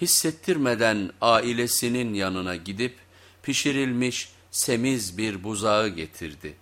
hissettirmeden ailesinin yanına gidip pişirilmiş semiz bir buzağı getirdi.